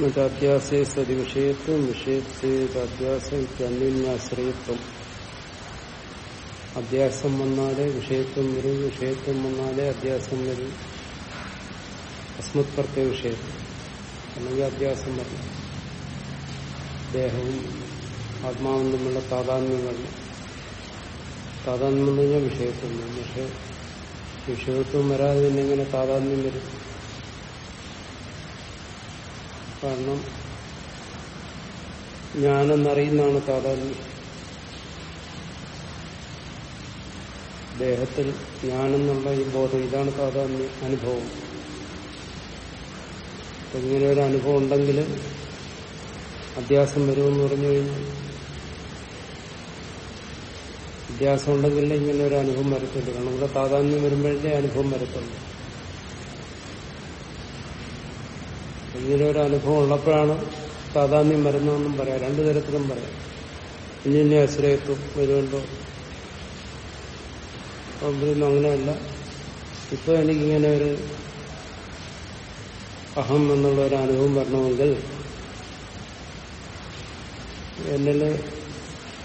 മറ്റധ്യാസേ സതി വിഷയത്വം വിഷയത്തെ അധ്യാസം വന്നാലേ വിഷയത്വം വരും വിഷയത്വം വന്നാലേ അധ്യാസം വരും. അസ്മത് വിഷയത്വം. അല്ലെങ്കിൽ അധ്യാസം വരും. ദേഹവും ആത്മാവും തമ്മിലുള്ള താതാത്മ്യം വരണം താതാത്മ്യം എന്ന് കഴിഞ്ഞാൽ വിഷയത്വം. വരും പക്ഷെ വിഷയത്വം വരാതെ തന്നെ ഇങ്ങനെ താതാത്മ്യം വരും? കാരണം ഞാനെന്നറിയുന്നതാണ് താതാത്മ്യം ദേഹത്തിൽ ഞാനെന്നുള്ള ഈ ബോധം ഇതാണ് സാധാരണ അനുഭവം. ഇങ്ങനെ ഒരു അനുഭവം ഉണ്ടെങ്കിൽ അധ്യാസം വരുമെന്ന് പറഞ്ഞു കഴിഞ്ഞാൽ അധ്യാസം ഉണ്ടെങ്കിലേ ഇങ്ങനെ ഒരു അനുഭവം വരത്തുള്ളൂ. കാരണം ഇവിടെ താതാത്മ്യം വരുമ്പോഴേ അനുഭവം വരത്തുള്ളൂ. ഇങ്ങനെ ഒരു അനുഭവം ഉള്ളപ്പോഴാണ് താതാമ്യം വരുന്നതെന്നും പറയാം. രണ്ടു തരത്തിലും പറയാം. ഇനി ആശ്രയത്വം വരുമല്ലോ അവിടുന്ന് അങ്ങനെയല്ല. ഇപ്പൊ എനിക്കിങ്ങനെ ഒരു അഹം എന്നുള്ള ഒരു അനുഭവം വരണമെങ്കിൽ എന്നിൽ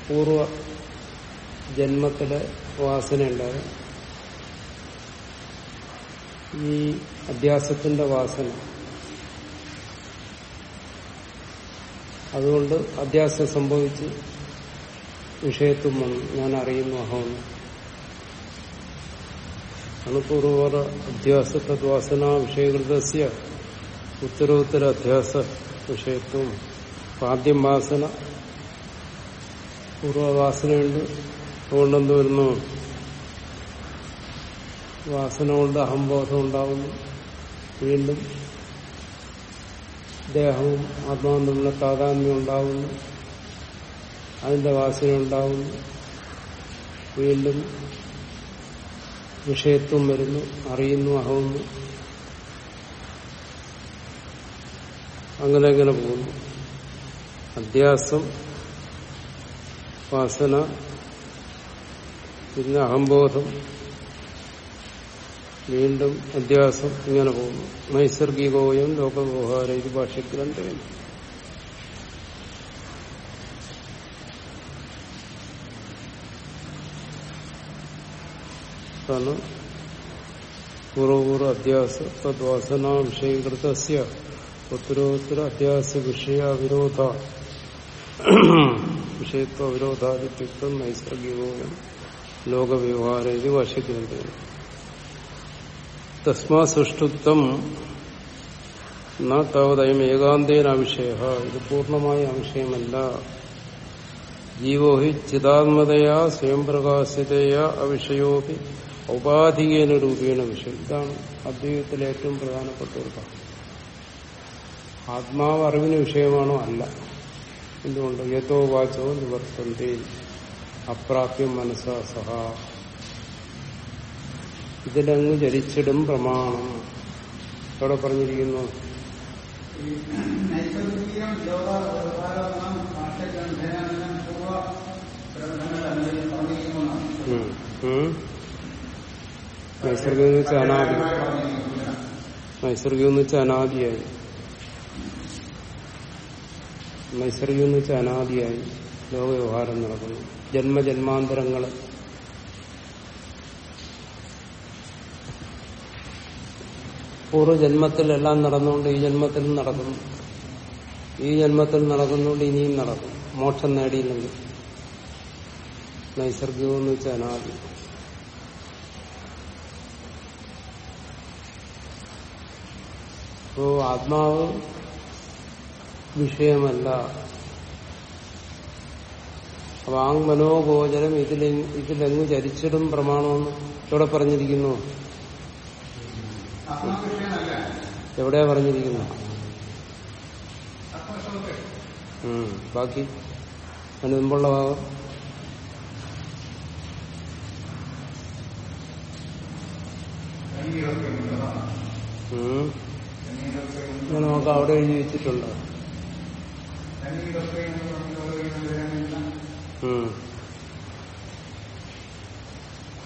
പൂർവ ജന്മത്തിലെ വാസന ഉണ്ടാകും ഈ അധ്യാസത്തിന്റെ വാസന അതുകൊണ്ട് അധ്യാസം സംഭവിച്ച് വിഷയത്വം വന്നു. ഞാൻ അറിയുന്നു അഹമെന്ന് അണുപൂർവ അധ്യാസത്വാസന വിഷയകൃതസ്യ ഉത്തരോത്തര അധ്യാസ വിഷയത്വം. ആദ്യം വാസന പൂർവവാസനയുണ്ട്. അതുകൊണ്ടെന്ത് വരുന്നു? വാസന കൊണ്ട് അഹംബോധം ഉണ്ടാകുന്നു വീണ്ടും ദേഹവും ആത്മാവും തമ്മിലുള്ള താതാത്മ്യം ഉണ്ടാകുന്നു അതിന്റെ വാസന ഉണ്ടാകുന്നു വീണ്ടും വിഷയത്വം വരുന്നു അറിയുന്നു അഹവുന്നു അങ്ങനെ അങ്ങനെ പോകുന്നു. അധ്യാസം വാസന പിന്നെ അഹംബോധം. വീണ്ടും അധ്യാസം ഇങ്ങനെ പോകുന്നു. നൈസർഗികോയം ലോകവ്യവഹാര ഇത് ഭാഷ്യഗ്രന്ഥം കാരണം പൂർവപൂർവ അധ്യാസ തദ്വാസന വിഷയീകൃതസ്യ ഉത്തരോത്തര അധ്യാസ വിഷയ വിരോധ. വിഷയത്വ വിരോധാദിത്യുക്തം നൈസർഗികോയം ലോകവ്യവഹാര ഇത് ഭാഷ്യഗ്രന്ഥം തസ്മാ സുഷ്ടുത്വം താവതയം ഏകാന്തേന അവിഷയ ഇത് പൂർണമായ അവിഷയമല്ല ജീവോ ഹി ചിതാത്മതയാ സ്വയം പ്രകാശിതയാ അവിഷയോപി ഔപാധികേന രൂപേണ വിഷയം. ഇതാണ് അദ്വൈതത്തിലെ ഏറ്റവും പ്രധാനപ്പെട്ട ഒരു ഭാഗം ആത്മാവ് അറിവിന് വിഷയമാണോ അല്ല. എന്തുകൊണ്ട്? യഥോ വാചോ നിവർത്തന്തേ. അപ്രാപ്യം മനസ്സാ ഇതിലങ്ങ് ചരിച്ചിടും പ്രമാണം. എവിടെ പറഞ്ഞിരിക്കുന്നു. നൈസർഗം എന്ന് വെച്ചാൽ അനാദി. നൈസർഗം എന്ന് വെച്ചാൽ അനാദിയായി. നൈസർഗം എന്ന് വെച്ചാൽ അനാദിയായി. ലോകവ്യവഹാരം നടക്കുന്നു. ജന്മജന്മാന്തരങ്ങൾ. പൂർവജന്മത്തിലെല്ലാം നടന്നുകൊണ്ട് ഈ ജന്മത്തിൽ നടക്കുന്നു. ഈ ജന്മത്തിൽ നടക്കുന്നുകൊണ്ട് ഇനിയും നടക്കും. മോക്ഷം നേടിയില്ലെങ്കിൽ. നൈസർഗികം എന്ന് വെച്ചാൽ അനാദി. അപ്പോ ആത്മാവ് വിഷയമല്ല. വാങ് മനോഗോചരം ഇതിലെ ഇതിലെങ്ങ് ചരിച്ചിടും പ്രമാണമെന്ന് ഇവിടെ പറഞ്ഞിരിക്കുന്നു. എവിടെയാ പറഞ്ഞിരിക്കുന്നു? ബാക്കി? അതിന് മുമ്പുള്ള ഭാഗം? നമുക്ക് അവിടെ എഴുതി വെച്ചിട്ടുണ്ട്.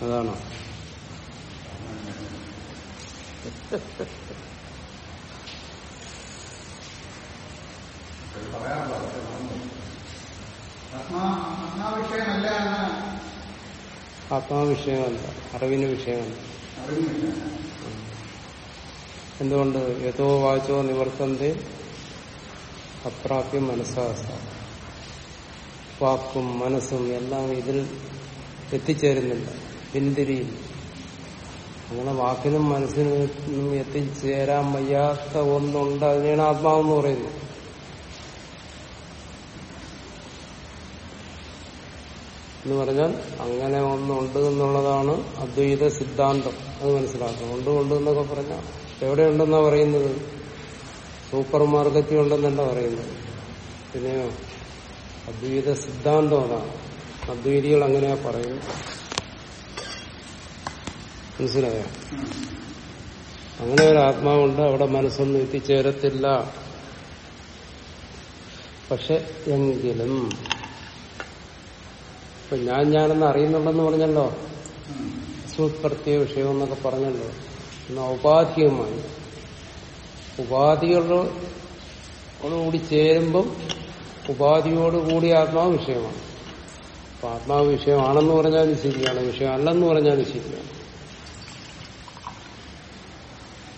അതാണോ? ആത്മാവിഷയമല്ല അറിവിന് വിഷയമല്ല എന്തുകൊണ്ട് യഥോ വായിച്ചോ നിവർത്തന്റെ അപ്രാപ്യം മനസ്സാസ വാക്കും മനസ്സും എല്ലാം ഇതിൽ എത്തിച്ചേരുന്നില്ല പിന്തിരിയില്ല അങ്ങനെ വാക്കിനും മനസ്സിനും എത്തിച്ചേരാൻ വയ്യാത്ത ഒന്നുണ്ട്. അതിനെയാണ് ആത്മാവെന്ന് പറയുന്നത്. എന്ന് പറഞ്ഞാൽ അങ്ങനെ ഒന്നുണ്ട് എന്നുള്ളതാണ് അദ്വൈത സിദ്ധാന്തം. അത് മനസ്സിലാക്കണം. ഉണ്ട് ഉണ്ട് എന്നൊക്കെ പറഞ്ഞാൽ എവിടെയുണ്ടെന്നാ പറയുന്നത്? സൂപ്പർ മാർക്കറ്റിൽ ഉണ്ടെന്നല്ല പറയുന്നത്. പിന്നെയോ അദ്വൈത സിദ്ധാന്തം അതാണ്. അദ്വൈതികൾ അങ്ങനെയാ പറയുന്നത്. മനസ്സിലായോ? അങ്ങനെ ഒരു ആത്മാവുണ്ട് അവിടെ മനസ്സൊന്നും എത്തിച്ചേരത്തില്ല. പക്ഷെ എങ്കിലും ഇപ്പൊ ഞാൻ ഞാനെന്ന് അറിയുന്നുണ്ടെന്ന് പറഞ്ഞല്ലോ. സുപ്രത്യ വിഷയം എന്നൊക്കെ പറഞ്ഞല്ലോ. എന്നാ ഉപാധിയുമായി. ഉപാധികളോടുകൂടി ചേരുമ്പം ഉപാധിയോടുകൂടി ആത്മാവ് വിഷയമാണ്. അപ്പൊ ആത്മാവ് വിഷയമാണെന്ന് പറഞ്ഞാലും ശരിയാണ് വിഷയം അല്ലെന്ന് പറഞ്ഞാലും ശരിയാണ്.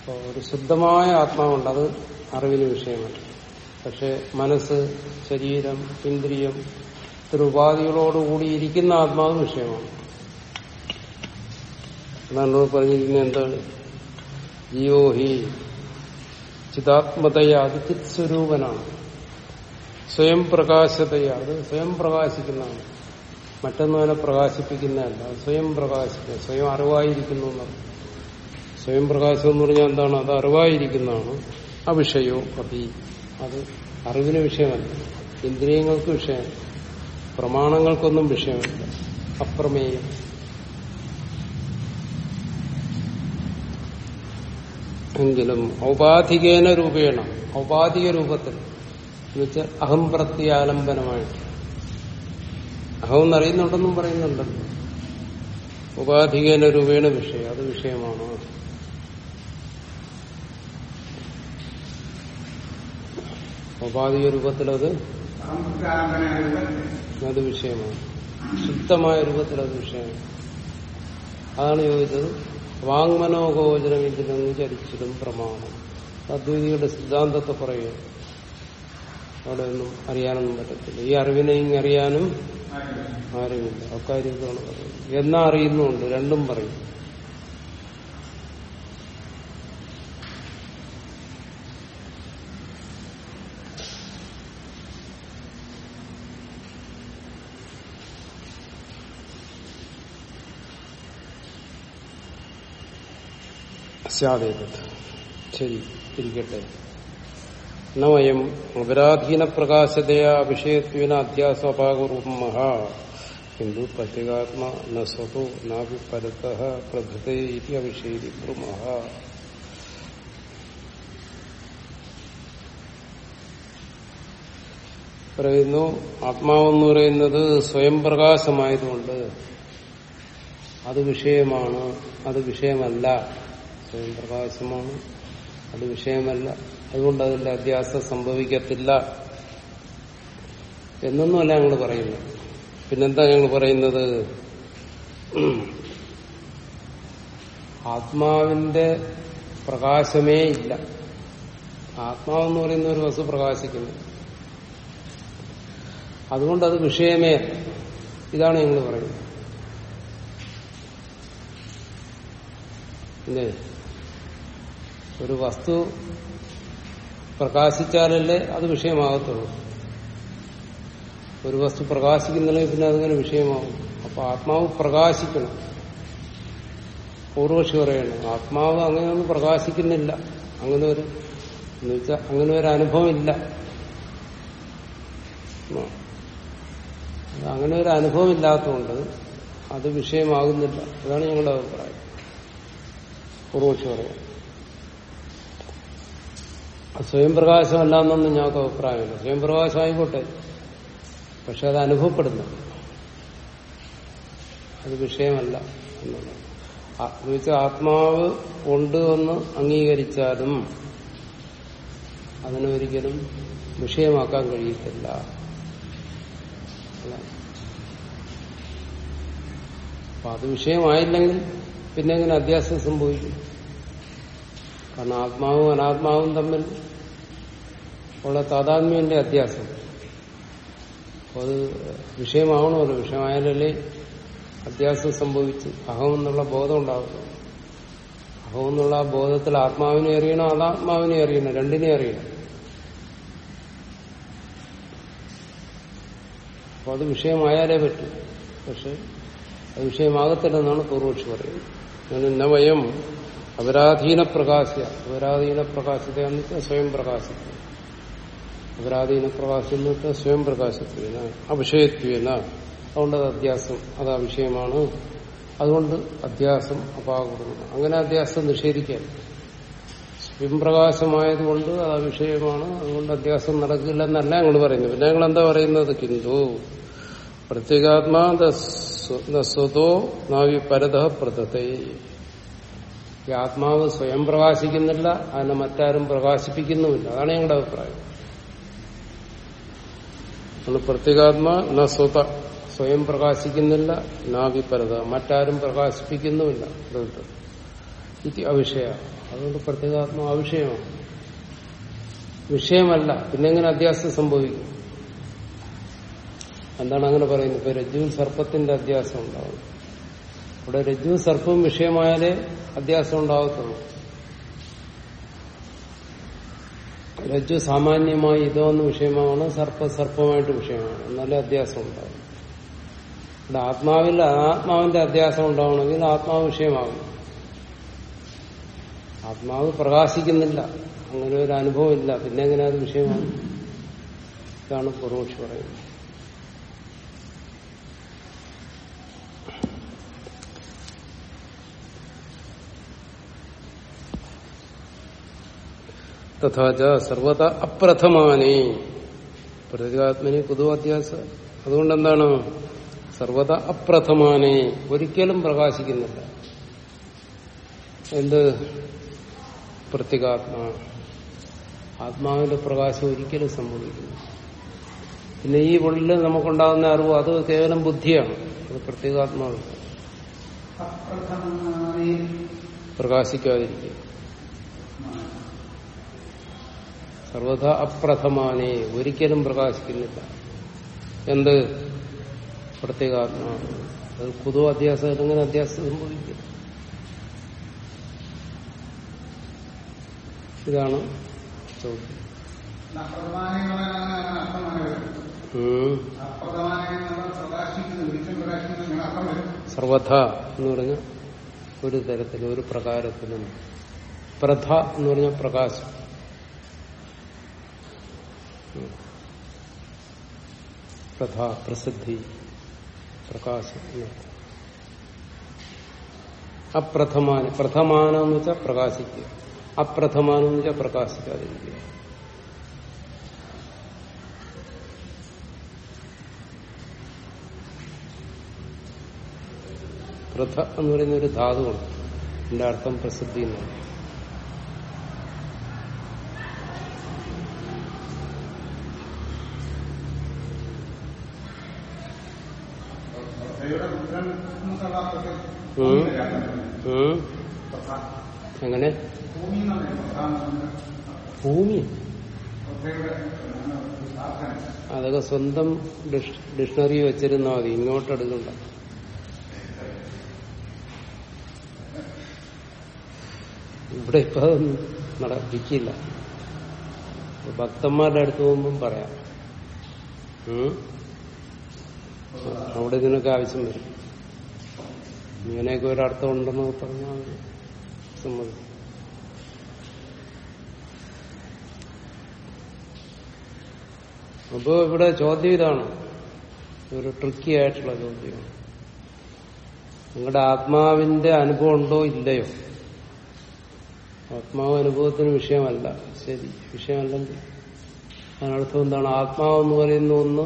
അപ്പൊ ഒരു ശുദ്ധമായ ആത്മാവുണ്ട്. അത് അറിവിന് വിഷയമല്ല പക്ഷെ മനസ്സ് ശരീരം ഇന്ദ്രിയം ഇത്തരം ഉപാധികളോടുകൂടി ഇരിക്കുന്ന ആത്മാവ് വിഷയമാണ്. അതാണ് പറഞ്ഞിരിക്കുന്നത് എന്താണ്? ജിയോഹി ചിതാത്മതയ അത് ചിത് സ്വരൂപനാണ് സ്വയം പ്രകാശതയ. അത് സ്വയം പ്രകാശിക്കുന്നതാണ്. മറ്റൊന്നും അവനെ പ്രകാശിപ്പിക്കുന്നതല്ല. സ്വയം പ്രകാശിക്കുക. സ്വയം അറിവായിരിക്കുന്നു എന്നാണ് സ്വയം പ്രകാശം എന്ന് പറഞ്ഞാൽ എന്താണ്? അത് അറിവായിരിക്കുന്നതാണ് ആ വിഷയവും അതി അത് അറിവിന് വിഷയമല്ല. ഇന്ദ്രിയങ്ങൾക്ക് വിഷയമല്ല. പ്രമാണങ്ങൾക്കൊന്നും വിഷയമല്ല. അപ്രമേയം. എങ്കിലും ഔപാധികേന രൂപേണ. ഔപാധിക രൂപത്തിൽ. എന്നുവെച്ചാൽ അഹം പ്രത്യാലംബനമായിട്ട്. അഹം എന്നറിയുന്നുണ്ടെന്നും പറയുന്നുണ്ടല്ലോ. ഉപാധികേന രൂപേണ വിഷയം. അത് വിഷയമാണ്. ഉപാധിക രൂപത്തിലത് അത് വിഷയമാണ്. ശുദ്ധമായ രൂപത്തിലത് വിഷയമാണ്. അതാണ് ചോദിച്ചത്. വാങ്മനോഗോചരം ഇതിലൊന്നും ചരിച്ചിടും പ്രമാണം. അദ്വൈതിയുടെ സിദ്ധാന്തത്തെ പറയുക. അവിടെ ഒന്നും അറിയാനൊന്നും പറ്റത്തില്ല. ഈ അറിവിനെ ഇങ്ങ് അറിയാനും ആരുമില്ല. അക്കാര്യങ്ങളാണ് പറയുന്നത്. എന്നാ അറിയുന്നുണ്ട് രണ്ടും പറയും. സ്യാദേതത് ശരി ഇരിക്കട്ടെ. നവയം അപരാധീന പ്രകാശതയ വിഷയത്വേന അധ്യാസ്വഭാഗരൂപമഹ ഹിന്ദു പ്രത്യേകാത്മ നസ്വതോ സ്വതോ നാപി പരത പ്രഭൃതേ ഇതി അവിഷേരി ബ്രഹ്മ പറയുന്നു ആത്മാവെന്ന് പറയുന്നത് സ്വയം പ്രകാശമായതുകൊണ്ട് അത് വിഷയമാണ് അത് വിഷയമല്ല. സ്വയം പ്രകാശമാണ്. അത് വിഷയമല്ല. അതുകൊണ്ട് അതിന്റെ അധ്യാസം സംഭവിക്കത്തില്ല എന്നൊന്നുമല്ല ഞങ്ങൾ പറയുന്നത്. പിന്നെന്താ ഞങ്ങൾ പറയുന്നത്? ആത്മാവിന്റെ പ്രകാശമേ ഇല്ല. ആത്മാവെന്ന് പറയുന്ന ഒരു വസ്തു പ്രകാശിക്കുന്നു. അതുകൊണ്ട് അത് വിഷയമേ ഇതാണ് ഞങ്ങൾ പറയുന്നത്. അല്ലേ ഒരു വസ്തു പ്രകാശിച്ചാലല്ലേ അത് വിഷയമാകത്തുള്ളൂ. ഒരു വസ്തു പ്രകാശിക്കുന്നില്ലെങ്കിൽ പിന്നെ അതിങ്ങനെ വിഷയമാകും അപ്പൊ ആത്മാവ് പ്രകാശിക്കണം. പൂർവക്ഷി പറയണം ആത്മാവ് അങ്ങനെയൊന്നും പ്രകാശിക്കുന്നില്ല. അങ്ങനെ ഒരു എന്നുവെച്ചാൽ അങ്ങനെ ഒരു അനുഭവം ഇല്ല അങ്ങനെ ഒരു അനുഭവം ഇല്ലാത്തതുകൊണ്ട് അത് വിഷയമാകുന്നില്ല. അതാണ് ഞങ്ങളുടെ അഭിപ്രായം. പൂർവക്ഷി പറയാം സ്വയം പ്രകാശമല്ല എന്നൊന്നും ഞങ്ങൾക്ക് അഭിപ്രായമില്ല. സ്വയം പ്രകാശം ആയിക്കോട്ടെ പക്ഷെ അത് അനുഭവപ്പെടുന്നു. അത് വിഷയമല്ല എന്നുള്ളത്. എന്ന് ആത്മാവ് ഉണ്ട് എന്ന് അംഗീകരിച്ചാലും അതിനൊരിക്കലും വിഷയമാക്കാൻ കഴിയത്തില്ല. അപ്പൊ അത് വിഷയമായില്ലെങ്കിൽ പിന്നെ എങ്ങനെ അധ്യാസം സംഭവിക്കും. കാരണം ആത്മാവും അനാത്മാവും തമ്മിൽ ഉള്ള താതാത്മ്യന്റെ അത്യാസം അപ്പോൾ അത് വിഷയമാവണമല്ലോ വിഷയമായാലല്ലേ അത്യാസം സംഭവിച്ച്. അഹം എന്നുള്ള ബോധം ഉണ്ടാകുന്നു അഹം എന്നുള്ള ആ ബോധത്തിൽ ആത്മാവിനെ അറിയണം അതാത്മാവിനെ അറിയണം രണ്ടിനെ അറിയണം. അപ്പോൾ അത് വിഷയമായാലേ പറ്റൂ. പക്ഷെ അത് വിഷയമാകത്തില്ലെന്നാണ് പൂർവക്ഷി പറയുന്നത്. നവയം അപരാധീന പ്രകാശ്യ അപരാധീന പ്രകാശിത സ്വയം പ്രകാശിക്കുക അപരാധീന പ്രകാശം സ്വയം പ്രകാശത്വേന അഭിഷയത്വേന അതുകൊണ്ട് അത് അധ്യാസം. അത് ആ വിഷയമാണ്. അതുകൊണ്ട് അധ്യാസം അപാകുന്നു അങ്ങനെ അധ്യാസം നിഷേധിക്കാൻ. സ്വയം പ്രകാശമായതുകൊണ്ട് അത് ആ വിഷയമാണ്. അതുകൊണ്ട് അധ്യാസം നടക്കില്ലെന്നല്ല ഞങ്ങൾ പറയുന്നത്. പിന്നെ ഞങ്ങൾ എന്താ പറയുന്നത്? കിന്തു പ്രത്യേകാത്മാ സ്വതോ നാവി പരത പ്രതത്തെ ഈ ആത്മാവ് സ്വയം പ്രകാശിക്കുന്നില്ല അതിനെ മറ്റാരും പ്രകാശിപ്പിക്കുന്നുമില്ല. അതാണ് ഞങ്ങളുടെ അഭിപ്രായം. പ്രത്യേകാത്മ ന സ്വത. സ്വയം പ്രകാശിക്കുന്നില്ല നാവിപരത മറ്റാരും പ്രകാശിപ്പിക്കുന്നുമില്ല. പ്രകൃതം ഇത് അവിഷയ. അതുകൊണ്ട് പ്രത്യേകാത്മ അവിഷയമാണ്. വിഷയമല്ല പിന്നെങ്ങനെ അധ്യാസം സംഭവിക്കും? എന്താണ് അങ്ങനെ പറയുന്നത്? ഇപ്പൊ രജ്ജുവിൽ സർപ്പത്തിന്റെ അധ്യാസം ഉണ്ടാവും ഇവിടെ രജ്ജു സർപ്പവും വിഷയമായാലേ അധ്യാസം ഉണ്ടാകത്തുള്ളൂ. രജ്ജു സാമാന്യമായി ഇതോന്ന് വിഷയമാണ് സർപ്പ സർപ്പമായിട്ട് വിഷയമാണ്. എന്നാലേ അധ്യാസം ഉണ്ടാവും. ഇവിടെ ആത്മാവിൽ ആത്മാവിന്റെ അധ്യാസം ഉണ്ടാവണമെങ്കിൽ ആത്മാവ് വിഷയമാകും. ആത്മാവ് പ്രകാശിക്കുന്നില്ല. അങ്ങനെ ഒരു അനുഭവമില്ല പിന്നെ എങ്ങനെ അത് വിഷയമാണ് ഇതാണ് പൂർവക്ഷി പറയുന്നത്. തഥാച സർവത അപ്രഥമാനേ പ്രതികാത്മനി പൊതുവാധ്യാസ അതുകൊണ്ട് എന്താണ് സർവത അപ്രഥമാനേ. ഒരിക്കലും പ്രകാശിക്കുന്നില്ല. എന്ത്? പ്രത്യേകാത്മാ. ആത്മാവിന്റെ പ്രകാശം ഒരിക്കലും സംഭവിക്കുന്നു പിന്നെ ഈ ഉള്ളിൽ നമുക്കുണ്ടാകുന്ന അറിവ് അത് കേവലം ബുദ്ധിയാണ്. അത് പ്രത്യേകാത്മാവ്. പ്രകാശിക്കാതിരിക്കുക. സർവത അപ്രഥമാനെ ഒരിക്കലും പ്രകാശിക്കുന്നില്ല. എന്ത്? പ്രത്യേകാത്മാവ്. അത് പുതു അധ്യാസം എങ്ങനെ അധ്യാസം സംഭവിക്കും? ഇതാണ് ചോദ്യം. സർവഥ എന്ന് പറഞ്ഞ ഒരു തരത്തിലും ഒരു പ്രകാരത്തിലും. പ്രഥ എന്ന് പറഞ്ഞ പ്രകാശം. ഉം. പ്രഥ പ്രസിദ്ധി പ്രകാശം എന്നർത്ഥം. അപ്രഥമാന പ്രഥമാനം എന്ന് വെച്ചാൽ പ്രകാശിക്കുക അപ്രഥമാനം എന്ന് വെച്ചാൽ പ്രകാശിക്കാതിരിക്കുക പ്രഥ എന്ന് പറയുന്ന ഒരു ധാതുവാണ് ഇതിന്റെ അർത്ഥം പ്രസിദ്ധി എന്നാണ് എങ്ങനെ ഭൂമി. അതൊക്കെ സ്വന്തം ഡിക്ഷണറി വെച്ചിരുന്നാൽ മതി. ഇങ്ങോട്ട് എടുക്കണ്ട. ഇവിടെ ഇപ്പൊ അതൊന്നും നടപ്പിക്കില്ല. ഭക്തന്മാരുടെ അടുത്ത് പോകുമ്പം പറയാം? അവിടെ ഇതിനൊക്കെ ആവശ്യം വരും. ഇങ്ങനെയൊക്കെ ഒരർത്ഥം ഉണ്ടെന്ന് പറഞ്ഞാൽ മതി. സമ്മതിക്കും. അപ്പോ ഇവിടെ ചോദ്യം ഇതാണ്. ഒരു ട്രിക്കി ആയിട്ടുള്ള ചോദ്യമാണ് നിങ്ങളുടെ ആത്മാവിന്റെ അനുഭവം ഉണ്ടോ ഇല്ലയോ? ആത്മാവ് അനുഭവത്തിന് വിഷയമല്ല. ശരി വിഷയമല്ലെങ്കിൽ. അതിനർത്ഥം എന്താണ്? ആത്മാവ് എന്ന് പറയുന്ന ഒന്ന്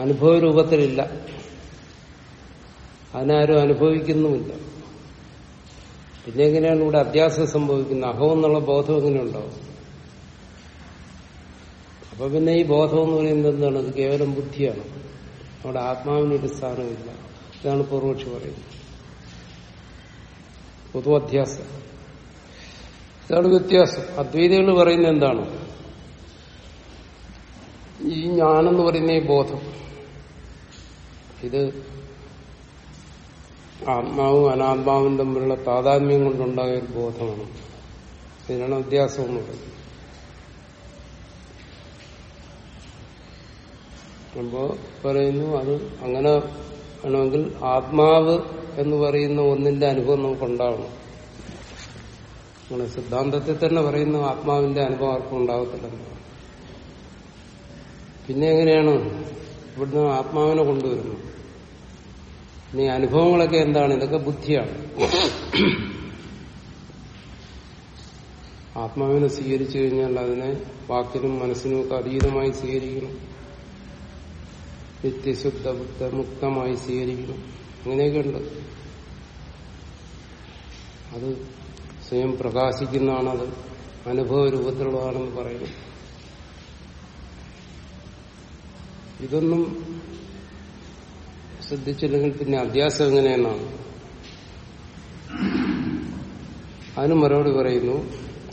അനുഭവ രൂപത്തിലില്ല അതിനാരും അനുഭവിക്കുന്നുമില്ല. പിന്നെ എങ്ങനെയാണ് ഇവിടെ അധ്യാസം സംഭവിക്കുന്നത്? അഹം എന്നുള്ള ബോധം എങ്ങനെ ഉണ്ടാവും അപ്പൊ പിന്നെ ഈ ബോധം എന്ന് പറയുന്നത് എന്താണ്? ഇത് കേവലം ബുദ്ധിയാണ്. അവിടെ ആത്മാവിനൊരു സ്ഥാനമില്ല. ഇതാണ് പൂർവക്ഷി പറയുന്നത്. പൊതു അധ്യാസം ഇതാണ് വ്യത്യാസം. അദ്വൈതകൾ പറയുന്നത് എന്താണ്? ഈ ഞാനെന്ന് പറയുന്ന ഈ ബോധം. ഇത് ആത്മാവും അനാത്മാവും തമ്മിലുള്ള താതാത്മ്യം കൊണ്ടുണ്ടായ ഒരു ബോധമാണ്. ഇതിനാണ് വ്യത്യാസം അപ്പോ പറയുന്നു അത് അങ്ങനെ ആണെങ്കിൽ ആത്മാവ് എന്ന് പറയുന്ന ഒന്നിന്റെ അനുഭവം നമുക്ക് ഉണ്ടാവണം. അങ്ങനെ സിദ്ധാന്തത്തിൽ തന്നെ പറയുന്ന ആത്മാവിന്റെ അനുഭവം ആർക്കും ഉണ്ടാകത്തില്ലെന്ന് പിന്നെ എങ്ങനെയാണ് ഇവിടുന്ന് ആത്മാവിനെ കൊണ്ടുവരുന്നത്? ഇനി അനുഭവങ്ങളൊക്കെ എന്താണ്? ഇതൊക്കെ ബുദ്ധിയാണ്. ആത്മാവിനെ സ്വീകരിച്ചു കഴിഞ്ഞാൽ അതിനെ വാക്കിനും മനസ്സിനും ഒക്കെ അതീതമായി സ്വീകരിക്കണം. നിത്യശുദ്ധ ബുദ്ധ മുക്തമായി സ്വീകരിക്കണം. അങ്ങനെയൊക്കെ ഉണ്ട് അത് സ്വയം പ്രകാശിക്കുന്നതാണത്. അനുഭവ രൂപത്തിലുള്ളതാണെന്ന് പറയുന്നു. ഇതൊന്നും ശ്രദ്ധിച്ചില്ലെങ്കിൽ പിന്നെ അധ്യാസം എങ്ങനെയെന്നാണ്? അതിന് മറുപടി പറയുന്നു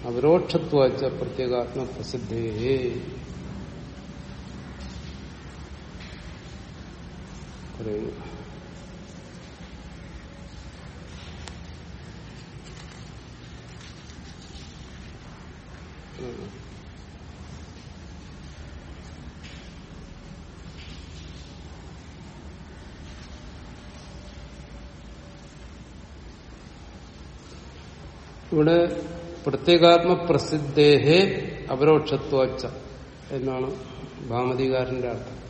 അപരോക്ഷത്വാച്ച പ്രത്യേകാത്മ പ്രസിദ്ധേ പറയുന്നു. ഇവിടെ പ്രത്യേകാത്മപ്രസിദ്ധേഹേ അപരോക്ഷത്വച്ച എന്നാണ് ഭാമതികാരന്റെ അർത്ഥം.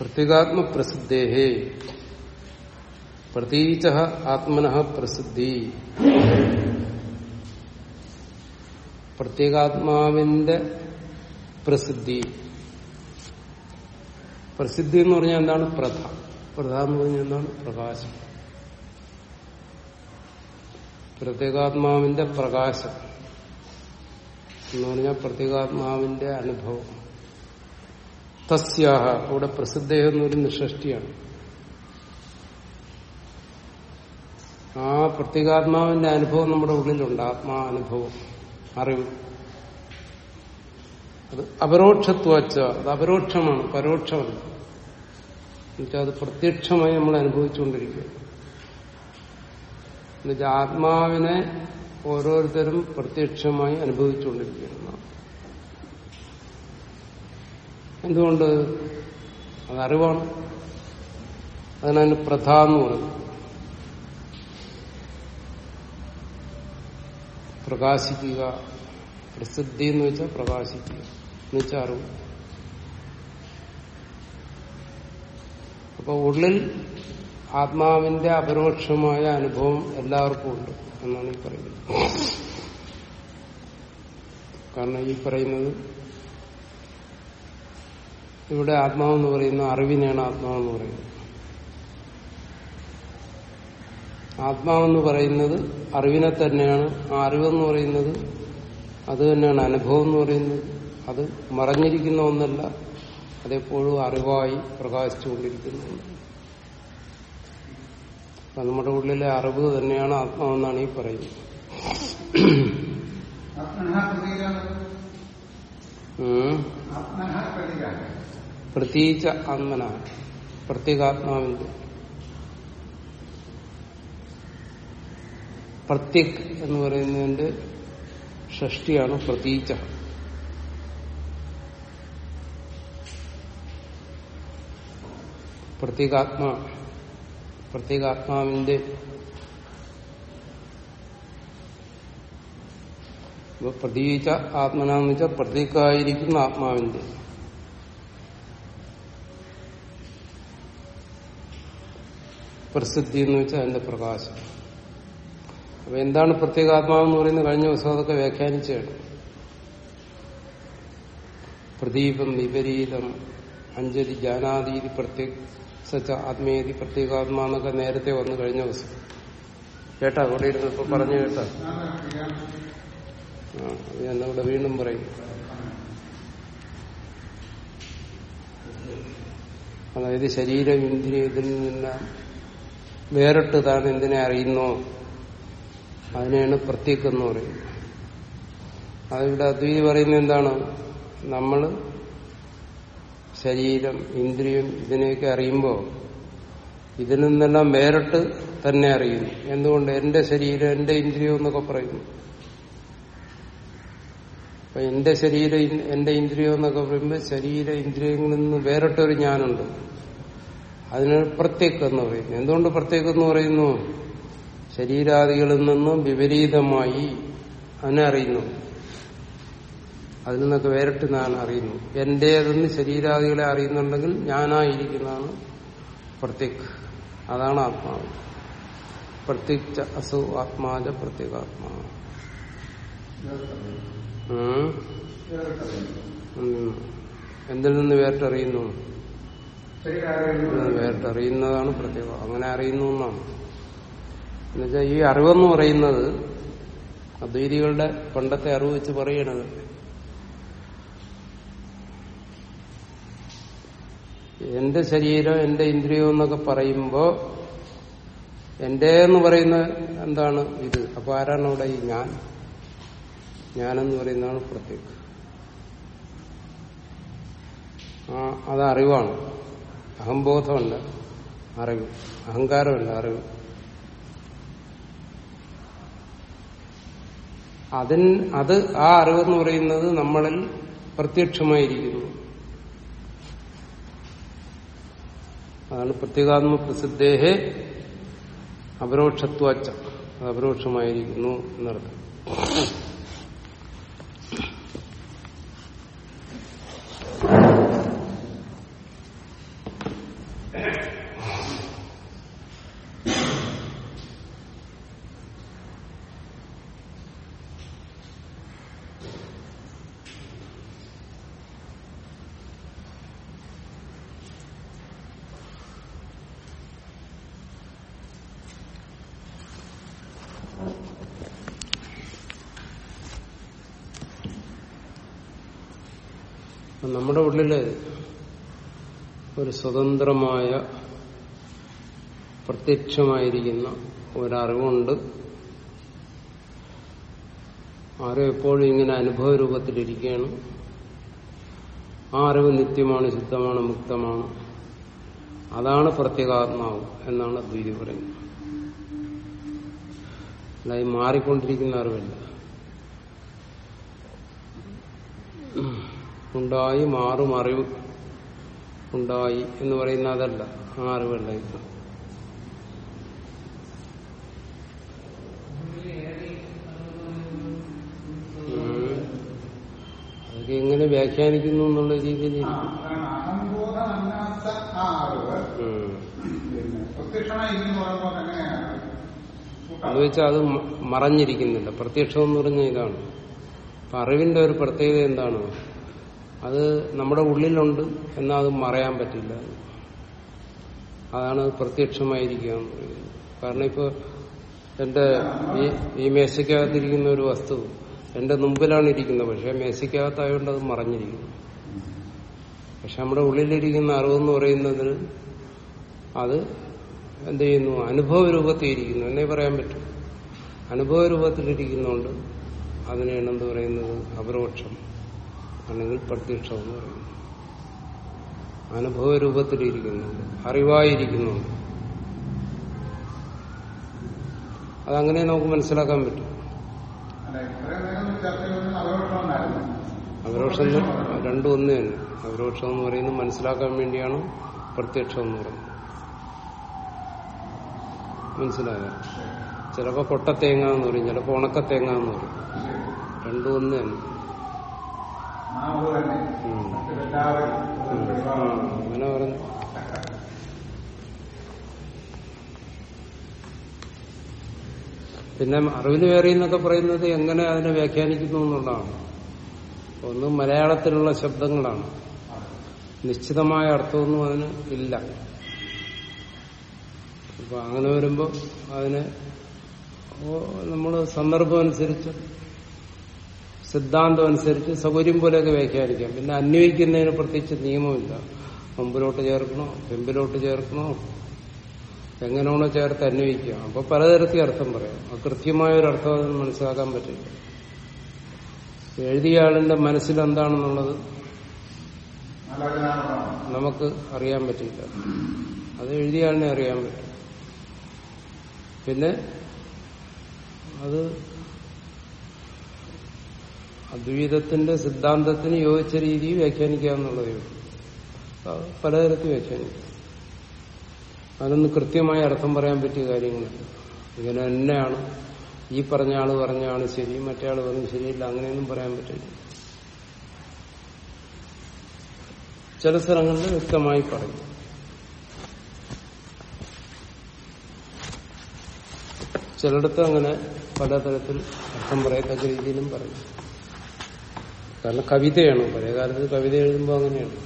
പ്രത്യേകാത്മപ്രസിദ്ധേഹേ. പ്രതീച്ച പ്രതീച ആത്മന പ്രസിദ്ധി. പ്രത്യേകാത്മാവിന്റെ പ്രസിദ്ധി. പ്രസിദ്ധി എന്ന് പറഞ്ഞാൽ എന്താണ്? പ്രഥ. പ്രഥ എന്ന് പറഞ്ഞാൽ എന്താണ്? പ്രകാശം. പ്രത്യേകാത്മാവിന്റെ പ്രകാശം എന്ന് പറഞ്ഞാൽ പ്രത്യേകാത്മാവിന്റെ അനുഭവം. തസ്യാഹ ഇവിടെ പ്രസിദ്ധേഹം എന്നൊരു ആ പ്രത്യേകാത്മാവിന്റെ അനുഭവം നമ്മുടെ ഉള്ളിലുണ്ട് ആത്മാ അനുഭവം അറിവ്. അത് അപരോക്ഷത്വച്ച അത് അപരോക്ഷമാണ് പരോക്ഷമാണ്. എന്നുവെച്ചാൽ അത് പ്രത്യക്ഷമായി നമ്മൾ അനുഭവിച്ചുകൊണ്ടിരിക്കുക എന്നുവെച്ചാൽ ആത്മാവിനെ ഓരോരുത്തരും പ്രത്യക്ഷമായി അനുഭവിച്ചുകൊണ്ടിരിക്കുകയാണ്. എന്തുകൊണ്ട്? അതറിവാണ് അതിനു പ്രധാന പ്രകാശിക്കുക. പ്രസിദ്ധി എന്ന് വെച്ചാൽ പ്രകാശിക്കുക. എന്ന് വെച്ചാൽ അറിവ്. അപ്പൊ ഉള്ളിൽ ആത്മാവിന്റെ അപരോക്ഷമായ അനുഭവം എല്ലാവർക്കും ഉണ്ട് എന്നാണ് ഈ പറയുന്നത്. കാരണം ഈ പറയുന്നത് ഇവിടെ ആത്മാവെന്ന് പറയുന്ന അറിവിനെയാണ് ആത്മാവെന്ന് പറയുന്നത്. ആത്മാവെന്ന് പറയുന്നത് അറിവിനെ തന്നെയാണ് ആ അറിവെന്ന് പറയുന്നത് അത് തന്നെയാണ് അനുഭവം എന്ന് പറയുന്നത് അത് മറഞ്ഞിരിക്കുന്ന ഒന്നല്ല അതെപ്പോഴും അറിവായി പ്രകാശിച്ചുകൊണ്ടിരിക്കുന്നു അപ്പൊ നമ്മുടെ ഉള്ളിലെ അറിവ് തന്നെയാണ് ആത്മാവെന്നാണ് ഈ പറയുന്നത്. പ്രത്യേകിച്ച ആത്മന പ്രത്യേകാത്മാവിന്റെ. പ്രത്യക് എന്ന് പറയുന്നതിന്റെ ഷഷ്ടിയാണ് പ്രതീച്ച. പ്രത്യേകാത്മാ പ്രത്യേകാത്മാവിന്റെ പ്രതീക ആത്മനാന്ന് വെച്ചാൽ പ്രതീകായിരിക്കുന്ന ആത്മാവിന്റെ. പ്രസിദ്ധി എന്ന് വെച്ചാൽ അതിന്റെ പ്രകാശം. അപ്പൊ എന്താണ് പ്രത്യേകാത്മാവെന്ന് പറയുന്നത്? കഴിഞ്ഞ ദിവസം അതൊക്കെ വ്യാഖ്യാനിച്ചാണ് പ്രദീപം വിപരീതം അഞ്ജലി ജാനാതീതി പ്രത്യേക സച്ച ആത്മീയതി പ്രത്യേകാത്മാന്നൊക്കെ നേരത്തെ വന്നു കഴിഞ്ഞ ദിവസം. കേട്ടാ? അവിടെ ഇരുന്ന് ഇപ്പൊ പറഞ്ഞു കേട്ടാ? ആ വീണ്ടും പറയും. അതായത് ശരീരം ഇന്ദ്രിയ ഇതിൽ നിന്നെല്ലാം വേറിട്ട് താൻ എന്തിനെ അറിയുന്നോ അതിനെയാണ് പ്രത്യേകം എന്ന് പറയുന്നത്. അതിവിടെ അദ്വൈതി പറയുന്നത് എന്താണ്? നമ്മൾ ശരീരം ഇന്ദ്രിയം ഇതിനെയൊക്കെ അറിയുമ്പോൾ ഇതിൽ നിന്നെല്ലാം വേറിട്ട് തന്നെ അറിയുന്നു എന്തുകൊണ്ട്? എന്റെ ശരീരം എന്റെ ഇന്ദ്രിയം എന്നൊക്കെ പറയുന്നു. അപ്പൊ എന്റെ ശരീരം എന്റെ ഇന്ദ്രിയം എന്നൊക്കെ പറയുമ്പോൾ ശരീര ഇന്ദ്രിയങ്ങളിൽ നിന്ന് വേറിട്ടൊരു ഞാനുണ്ട്. അതിന് പ്രത്യേകം എന്ന് പറയുന്നു. എന്തുകൊണ്ട് പ്രത്യേകം എന്ന് പറയുന്നു? ശരീരാദികളിൽ നിന്നും വിപരീതമായി അതിനെ അറിയുന്നു. അതിൽ നിന്നൊക്കെ വേറിട്ട് ഞാൻ അറിയുന്നു. എന്റേതെന്ന് ശരീരാദികളെ അറിയുന്നുണ്ടെങ്കിൽ ഞാനായിരിക്കുന്നതാണ് പ്രത്യേക്. അതാണ് ആത്മാവ്. പ്രത്യേക അസു ആത്മാജ. ഉം. എന്തിൽ നിന്ന് വേറിട്ടറിയുന്നു? വേറിട്ടറിയുന്നതാണ് പ്രത്യേകം അങ്ങനെ അറിയുന്നു എന്നാണ്. എന്നുവെച്ചാൽ ഈ അറിവെന്ന് പറയുന്നത് അദ്വൈതികളുടെ പണ്ടത്തെ അറിവ് വെച്ച് പറയണത് എന്റെ ശരീരം എന്റെ ഇന്ദ്രിയം എന്നൊക്കെ പറയുമ്പോ എന്റെ എന്ന് പറയുന്ന എന്താണ് ഇത്? അപ്പൊ ആരാണ് അവിടെ ഈ ഞാൻ? ഞാനെന്ന് പറയുന്നതാണ് പ്രത്യേക ആ അത് അറിവാണ്. അഹംബോധമല്ല അറിവ്. അഹങ്കാരമല്ല അറിവ്. അതിൻ അത് ആ അറിവെന്ന് പറയുന്നത് നമ്മളിൽ പ്രത്യക്ഷമായിരിക്കുന്നു. അതാണ് പ്രത്യേകാത്മ പ്രസിദ്ധേഹെ അപരോക്ഷത്വച്ച അപരോക്ഷമായിരിക്കുന്നു എന്നർത്ഥം അപ്പൊ നമ്മുടെ ഉള്ളിൽ ഒരു സ്വതന്ത്രമായ പ്രത്യക്ഷമായിരിക്കുന്ന ഒരറിവുണ്ട്. അറിവ് എപ്പോഴും ഇങ്ങനെ അനുഭവ രൂപത്തിലിരിക്കുകയാണ്. ആ അറിവ് നിത്യമാണ് ശുദ്ധമാണ് മുക്തമാണ്. അതാണ് പ്രത്യേകാത്മാവ് എന്നാണ് അദ്വൈതി പറയുന്നത്. അതായത് മാറിക്കൊണ്ടിരിക്കുന്ന അറിവല്ല. ഉണ്ടായി മാറും അറിവ് ഉണ്ടായി എന്ന് പറയുന്ന അതല്ല. ആ അറിവല്ല ഇത്. അതൊക്കെ എങ്ങനെ വ്യാഖ്യാനിക്കുന്നു എന്നുള്ള രീതിയിൽ എന്ന് വെച്ചാൽ അത് മറഞ്ഞിരിക്കുന്നില്ല. പ്രത്യക്ഷം എന്ന് പറഞ്ഞ ഇതാണ്. അപ്പൊ അറിവിന്റെ ഒരു പ്രത്യേകത എന്താണ്? അത് നമ്മുടെ ഉള്ളിലുണ്ട് എന്നാൽ അത് മറയാൻ പറ്റില്ല. അതാണ് പ്രത്യക്ഷമായിരിക്കുക എന്ന് പറയുന്നത് കാരണം ഇപ്പൊ എന്റെ ഈ ഈ മേശയ്ക്കകത്തിരിക്കുന്ന ഒരു വസ്തു എന്റെ മുമ്പിലാണ് ഇരിക്കുന്നത്. പക്ഷെ മേശയ്ക്കകത്തായതുകൊണ്ട് അത് മറഞ്ഞിരിക്കുന്നു. പക്ഷെ നമ്മുടെ ഉള്ളിലിരിക്കുന്ന അറിവെന്ന് പറയുന്നതിന് അത് എന്ത് ചെയ്യുന്നു? അനുഭവ രൂപത്തിൽ ഇരിക്കുന്നു എന്നേ പറയാൻ പറ്റും. അനുഭവ രൂപത്തിലിരിക്കുന്നതുകൊണ്ട് അതിനെയാണ് എന്ത് പറയുന്നത്? അപരോക്ഷം. അല്ലെങ്കിൽ പ്രത്യക്ഷം എന്ന് പറയുന്നു അനുഭവ രൂപത്തിലിരിക്കുന്നുണ്ട് അറിവായിരിക്കുന്നുണ്ട് അതങ്ങനെ നമുക്ക് മനസ്സിലാക്കാൻ പറ്റും. അപരോക്ഷം രണ്ടും ഒന്ന് തന്നെ. അപരോക്ഷം എന്ന് പറയുന്നത് മനസ്സിലാക്കാൻ വേണ്ടിയാണ് പ്രത്യക്ഷം എന്ന് പറയുന്നത്. മനസ്സിലായോ? ചിലപ്പോ കൊട്ടത്തേങ്ങ എന്ന് പറയും ചിലപ്പോ ഉണക്കത്തേങ്ങ എന്ന് പറയും. രണ്ടും ഒന്ന് തന്നെ. അങ്ങനെ പറഞ്ഞു പിന്നെ അറിവിന് വേറെ എന്നൊക്കെ പറയുന്നത് എങ്ങനെ അതിനെ വ്യാഖ്യാനിക്കുന്നു എന്നുള്ളതാണ്. ഒന്ന് മലയാളത്തിലുള്ള ശബ്ദങ്ങളാണ്. നിശ്ചിതമായ അർത്ഥമൊന്നും അതിന് ഇല്ല. അപ്പൊ അങ്ങനെ വരുമ്പോ അതിന് നമ്മൾ സന്ദർഭം അനുസരിച്ച് സിദ്ധാന്തം അനുസരിച്ച് സൗകര്യം പോലെയൊക്കെ വ്യാഖ്യാനിക്കാം പിന്നെ അന്വയിക്കുന്നതിന് പ്രത്യേകിച്ച് നിയമമില്ല. മുമ്പിലോട്ട് ചേർക്കണോ? പിമ്പിലോട്ട് ചേർക്കണോ? എങ്ങനെയാണോ ചേർത്ത് അന്വയിക്കുക അപ്പൊ പലതരത്തിൽ അർത്ഥം പറയാം. ആ കൃത്യമായ ഒരു അർത്ഥം അതൊന്നും മനസ്സിലാക്കാൻ പറ്റില്ല. എഴുതിയ ആളിന്റെ മനസ്സിലെന്താണെന്നുള്ളത് നമുക്ക് അറിയാൻ പറ്റില്ല. അത് എഴുതിയ ആളിനെ അറിയാൻ പറ്റും. പിന്നെ അത് അദ്വൈതത്തിന്റെ സിദ്ധാന്തത്തിന് യോജിച്ച രീതിയിൽ അത് പലതരത്തിൽ വ്യാഖ്യാനിക്കാം. അതൊന്നും കൃത്യമായ അർത്ഥം പറയാൻ പറ്റിയ കാര്യങ്ങളില്ല ഇങ്ങനെ തന്നെയാണ്. ഈ പറഞ്ഞ ആൾ പറഞ്ഞ ആൾ ശരി മറ്റേ ആൾ പറഞ്ഞു ശരിയില്ല അങ്ങനെയൊന്നും പറയാൻ പറ്റില്ല. ചില സ്ഥലങ്ങളിൽ വ്യക്തമായി പറയും. ചിലയിടത്ത് അങ്ങനെ പലതരത്തിൽ അർത്ഥം പറയത്തക്ക രീതിയിലും പറയും. കാരണം കവിതയാണ്. പഴയ കാലത്ത് കവിത എഴുതുമ്പോൾ അങ്ങനെയാണ്.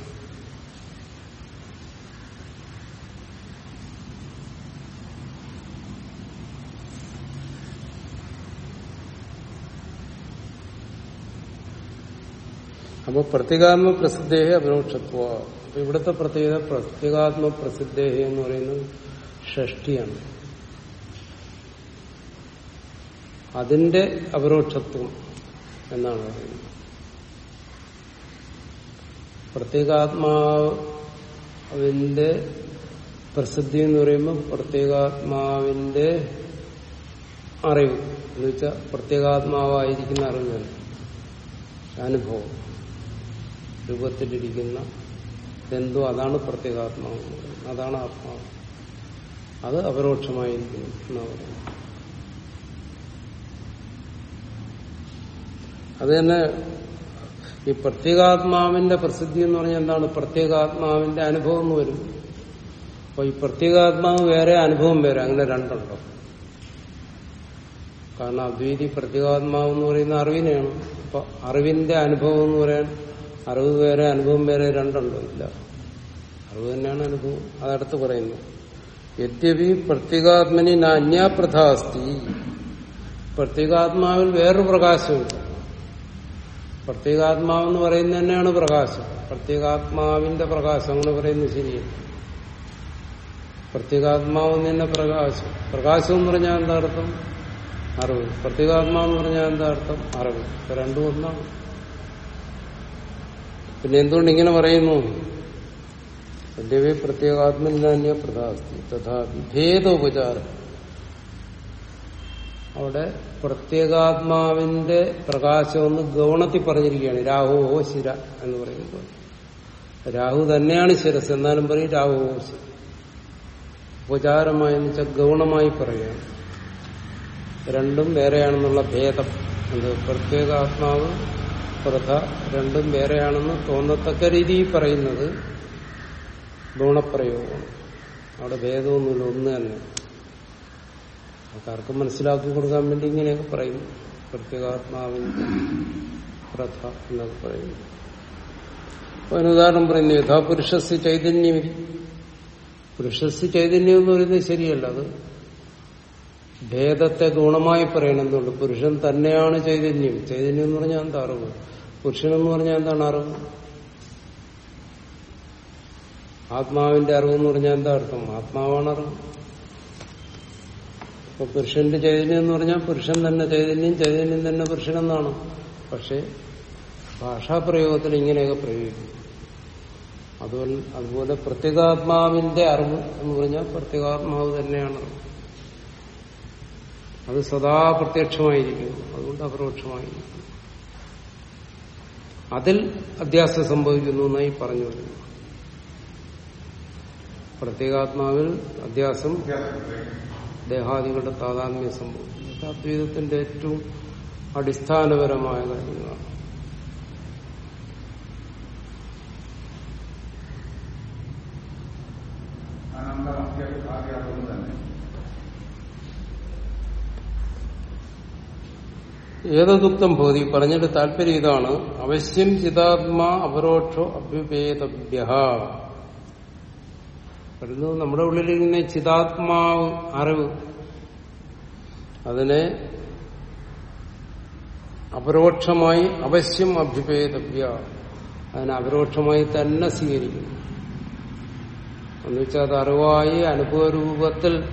അപ്പോൾ പ്രത്യേകാത്മ പ്രസിദ്ധേഹ അപരോക്ഷത്വ. അപ്പൊ ഇവിടുത്തെ പ്രത്യേകത പ്രത്യേകാത്മ പ്രസിദ്ധേഹ എന്ന് പറയുന്നത് ഷഷ്ടിയാണ് അതിന്റെ അപരോക്ഷത്വം എന്നാണ് പറയുന്നത്. പ്രത്യേകാത്മാവിന്റെ പ്രസിദ്ധി എന്ന് പറയുമ്പോൾ പ്രത്യേകാത്മാവിന്റെ അറിവ്. എന്ന് വെച്ചാൽ പ്രത്യേകാത്മാവായിരിക്കുന്ന അറിവ് അനുഭവം. രൂപത്തിലിരിക്കുന്ന എന്തോ അതാണ് പ്രത്യേകാത്മാവ് അതാണ് ആത്മാവ്. അത് അപരോക്ഷമായിരിക്കുന്നു എന്നാ പറയുന്നത്. അത് തന്നെ ഈ പ്രത്യേകാത്മാവിന്റെ പ്രസിദ്ധി എന്ന് പറഞ്ഞാൽ എന്താണ്? പ്രത്യേകാത്മാവിന്റെ അനുഭവം എന്ന് വരും. അപ്പൊ ഈ പ്രത്യേകാത്മാവ് വേറെ അനുഭവം വേറെ. അങ്ങനെ രണ്ടുണ്ടോ കാരണം അദ്വൈതി പ്രത്യേകാത്മാവ് എന്ന് പറയുന്ന അറിവിനെയാണ്. അപ്പൊ അറിവിന്റെ അനുഭവം എന്ന് പറയാൻ അറിവ് വേറെ അനുഭവം വേറെ രണ്ടുണ്ടോ ഇല്ല. അറിവ് തന്നെയാണ് അനുഭവം. അതടുത്ത് പറയുന്നു. യദ്യപി പ്രത്യേകാത്മനി അന്യാപ്രഥാസ്തി പ്രത്യേകാത്മാവിൽ വേറൊരു പ്രകാശമുണ്ട് പ്രത്യേകാത്മാവെന്ന് പറയുന്നത് തന്നെയാണ് പ്രകാശം. പ്രത്യേകാത്മാവിന്റെ പ്രകാശം അങ്ങനെ പറയുന്നത് ശരിയാണ്. പ്രത്യേകാത്മാവെന്ന് തന്നെ പ്രകാശം. പ്രകാശം എന്ന് പറഞ്ഞാൽ എന്താ അർത്ഥം? അറിവ്. പ്രത്യേകാത്മാവെന്ന് പറഞ്ഞാൽ എന്താ അർത്ഥം? അറിവ്. രണ്ടും ഒന്നാണ്. പിന്നെ എന്തുകൊണ്ട് ഇങ്ങനെ പറയുന്നു? ദ്രവ്യ പ്രത്യേകാത്മന്യ പ്രധാസ്തി തഥാ ഭേദോപചാരം അവിടെ പ്രത്യേകാത്മാവിന്റെ പ്രകാശം ഒന്ന് ഗൗണത്തിൽ പറഞ്ഞിരിക്കുകയാണ്. രാഹുവോ ശിര എന്ന് പറയുമ്പോൾ രാഹു തന്നെയാണ് ശിരസ്. എന്നാലും പറയും രാഹുവോ ശിര. ഉപചാരമായി വെച്ചാൽ ഗൗണമായി പറയുകയാണ്. രണ്ടും വേറെയാണെന്നുള്ള ഭേദം. എന്ത് പ്രത്യേകാത്മാവ് പ്രഥ രണ്ടും വേറെയാണെന്ന് തോന്നത്തക്ക രീതിയിൽ പറയുന്നത് ഗുണപ്രയോഗമാണ്. അവിടെ ഭേദമൊന്നുമില്ല. ഒന്ന് തന്നെ. ആൾക്കാർക്ക് മനസ്സിലാക്കി കൊടുക്കാൻ വേണ്ടി ഇങ്ങനെയൊക്കെ പറയുന്നു പ്രത്യേകാത്മാവിന്റെ പ്രഥ എന്നൊക്കെ പറയുന്നു അപ്പൊ അതിന് ഉദാഹരണം പറയുന്നു യഥാ പുരുഷസ് ചൈതന്യം പുരുഷസ് ചൈതന്യം എന്ന് പറയുന്നത് ശരിയല്ല അത് ഭേദത്തെ ഗുണമായി പറയണമെന്നുണ്ട്. പുരുഷൻ തന്നെയാണ് ചൈതന്യം. ചൈതന്യം എന്ന് പറഞ്ഞാൽ എന്താ അറിവ്? പുരുഷൻ എന്ന് പറഞ്ഞാൽ എന്താണ് അറിവ്? ആത്മാവിന്റെ അറിവ് എന്ന് പറഞ്ഞാൽ എന്താ അർത്ഥം? ആത്മാവാണ് അറിവ്. അപ്പൊ പുരുഷന്റെ ചൈതന്യം എന്ന് പറഞ്ഞാൽ പുരുഷൻ തന്നെ ചൈതന്യം ചൈതന്യം തന്നെ പുരുഷനെന്നാണ് പക്ഷെ ഭാഷാപ്രയോഗത്തിൽ ഇങ്ങനെയൊക്കെ പ്രയോഗിക്കും. അതുപോലെ അതുപോലെ പ്രത്യേകാത്മാവിന്റെ അറിവ് എന്ന് പറഞ്ഞാൽ പ്രത്യേകാത്മാവ് തന്നെയാണ് അത് സദാ പ്രത്യക്ഷമായിരിക്കും. അതുകൊണ്ട് അപരോക്ഷമായിരിക്കും അതിൽ അധ്യാസം സംഭവിക്കുന്നു എന്നായി പറഞ്ഞു വരുന്നു. പ്രത്യേകാത്മാവിൽ അധ്യാസം ദേഹാദികളുടെ താതാത്മ്യം സംഭവിക്കുന്നത് അദ്വൈതത്തിന്റെ ഏറ്റവും അടിസ്ഥാനപരമായ കാര്യങ്ങളാണ്. ഏതൊക്കം ഏതദുക്തം ഭൂതി പറഞ്ഞിട്ട് താല്പര്യം ഇതാണ്. അവശ്യം ചിതാത്മാ അപരോക്ഷോ അഭ്യുപേതഭ്യ പറയുന്നത് നമ്മുടെ ഉള്ളിലിരിക്കുന്ന ചിതാത്മാവ് അറിവ്. അതിനെ അപരോക്ഷമായി അവശ്യം അഭ്യുപേതവ്യ അതിനെ അപരോക്ഷമായി തന്നെ സ്വീകരിക്കും എന്നുവെച്ചാൽ അത് അറിവായി അനുഭവരൂപത്തിൽ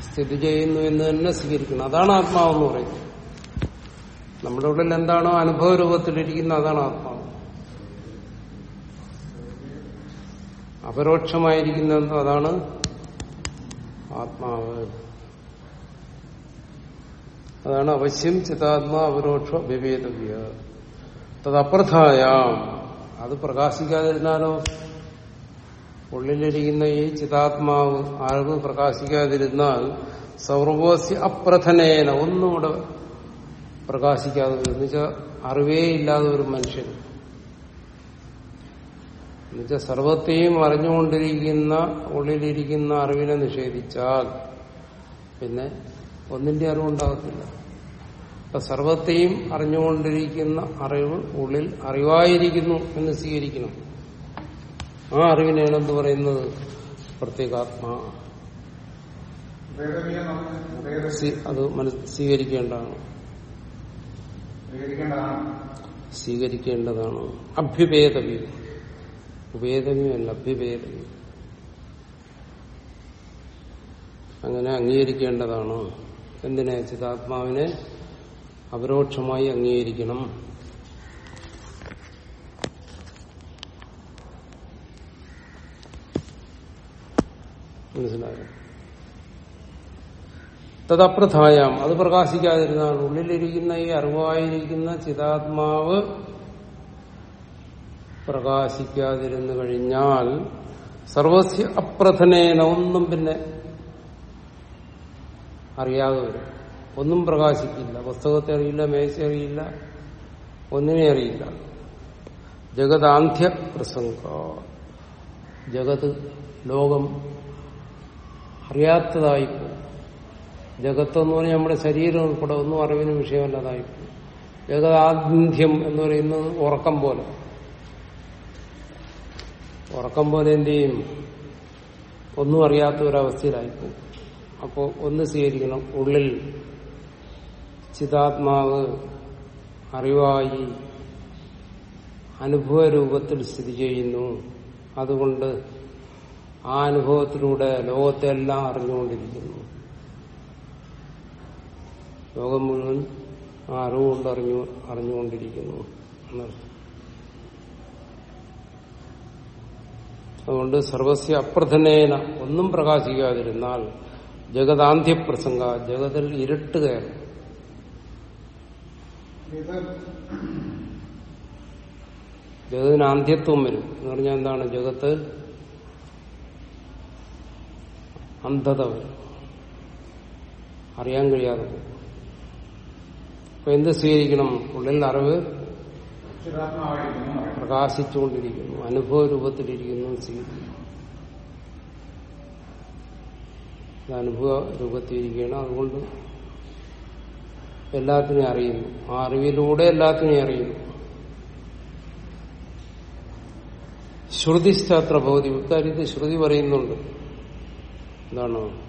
സ്ഥിതി ചെയ്യുന്നു എന്ന് തന്നെ സ്വീകരിക്കുന്നു. അതാണ് ആത്മാവെന്ന് പറയുന്നത്. നമ്മുടെ ഉള്ളിൽ എന്താണോ അനുഭവ രൂപത്തിലിരിക്കുന്നത് അതാണ് ആത്മാവ്. അപരോക്ഷമായിരിക്കുന്ന അതാണ് ആത്മാവ്. അതാണ് അവശ്യം ചിതാത്മാ അപരോക്ഷ വിവേദവ്യ. തദപ്രധായാം. അത് പ്രകാശിക്കാതിരുന്നാലോ? ഉള്ളിലിരിക്കുന്ന ഈ ചിതാത്മാവ് അറിവ് പ്രകാശിക്കാതിരുന്നാൽ സർവസ്യ അപ്രഥനേന ഒന്നുകൂടെ പ്രകാശിക്കാതെ വരും. എന്നുവെച്ചാൽ അറിവേ ഇല്ലാതെ ഒരു മനുഷ്യൻ എന്നുവെച്ചാൽ സർവത്തെയും അറിഞ്ഞുകൊണ്ടിരിക്കുന്ന ഉള്ളിലിരിക്കുന്ന അറിവിനെ നിഷേധിച്ചാൽ പിന്നെ ഒന്നിന്റെ അറിവുണ്ടാകത്തില്ല. അപ്പൊ സർവത്തെയും അറിഞ്ഞുകൊണ്ടിരിക്കുന്ന അറിവ് ഉള്ളിൽ അറിവായിരിക്കുന്നു എന്ന് സ്വീകരിക്കണം. ആ അറിവിനെയാണ് എന്ത് പറയുന്നത്? പ്രത്യേകാത്മാ. അത് സ്വീകരിക്കേണ്ടതാണ്. സ്വീകരിക്കേണ്ടതാണ്. സ്വീകരിക്കേണ്ടതാണ്. ഉപേതവ്യമല്ല അഭ്യുപേതവ്യം അങ്ങനെ അംഗീകരിക്കേണ്ടതാണ്? എന്തിനെ ചിതാത്മാവിനെ അപരോക്ഷമായി അംഗീകരിക്കണം? മനസ്സിലായോ? തദപ്രധായം. അത് പ്രകാശിക്കാതിരുന്നാൽ ഉള്ളിലിരിക്കുന്ന ഈ അറിവായിരിക്കുന്ന ചിതാത്മാവ് പ്രകാശിക്കാതിരുന്നു കഴിഞ്ഞാൽ സർവസ്യ അപ്രഥനേന ഒന്നും പിന്നെ അറിയാതെ വരും. ഒന്നും പ്രകാശിക്കില്ല. പുസ്തകത്തെ അറിയില്ല മേശ അറിയില്ല ഒന്നിനെ അറിയില്ല. ജഗതാന്ധ്യ പ്രസംഗ. ജഗത് ലോകം അറിയാത്തതായിപ്പോ ജഗത്തെന്ന് പറഞ്ഞാൽ നമ്മുടെ ശരീരം ഉൾപ്പെടെ ഒന്നും അറിവിന് വിഷയമല്ലാതായിപ്പോ ജഗതാന്ധ്യം എന്ന് പറയുന്നത് ഉറക്കം പോലെ. ഉറക്കം പോലെ എന്ത് ചെയ്യും? ഒന്നും അറിയാത്ത ഒരവസ്ഥയിലായിപ്പോ അപ്പോ ഒന്ന് സ്വീകരിക്കണം. ഉള്ളിൽ ചിതാത്മാവ് അറിവായി അനുഭവ രൂപത്തിൽ സ്ഥിതി ചെയ്യുന്നു. അതുകൊണ്ട് ആ അനുഭവത്തിലൂടെ ലോകത്തെ എല്ലാം അറിഞ്ഞുകൊണ്ടിരിക്കുന്നു. ലോകം മുഴുവൻ ആ അറിവുകൊണ്ട് അറിഞ്ഞു അറിഞ്ഞുകൊണ്ടിരിക്കുന്നു. എന്നർത്ഥം അതുകൊണ്ട് സർവസ്യ അപ്രധനേന ഒന്നും പ്രകാശിക്കാതിരുന്നാൽ ജഗദാന്ത്യപ്രസംഗ ജഗതിൽ ഇരുട്ട് കയറും. ജഗതിന് ആന്ധ്യത്വം വരും. എന്ന് പറഞ്ഞാൽ എന്താണ്? ജഗത്ത് അന്ധത വരും. അറിയാൻ കഴിയാതെ അപ്പൊ എന്ത് സ്വീകരിക്കണം? ഉള്ളിൽ അറിവ്. പ്രകാശിച്ചുകൊണ്ടിരിക്കുന്നു. അനുഭവ രൂപത്തിലിരിക്കുന്നു അനുഭവ രൂപത്തിലിരിക്കുകയാണ് അതുകൊണ്ട് എല്ലാത്തിനെയും അറിയുന്നു. ആ അറിവിലൂടെ എല്ലാത്തിനെയും അറിയുന്നു. ശ്രുതിശാസ്ത്ര ഭൗതി. ഇക്കാര്യത്തിൽ ശ്രുതി പറയുന്നുണ്ട്. എന്താണ്?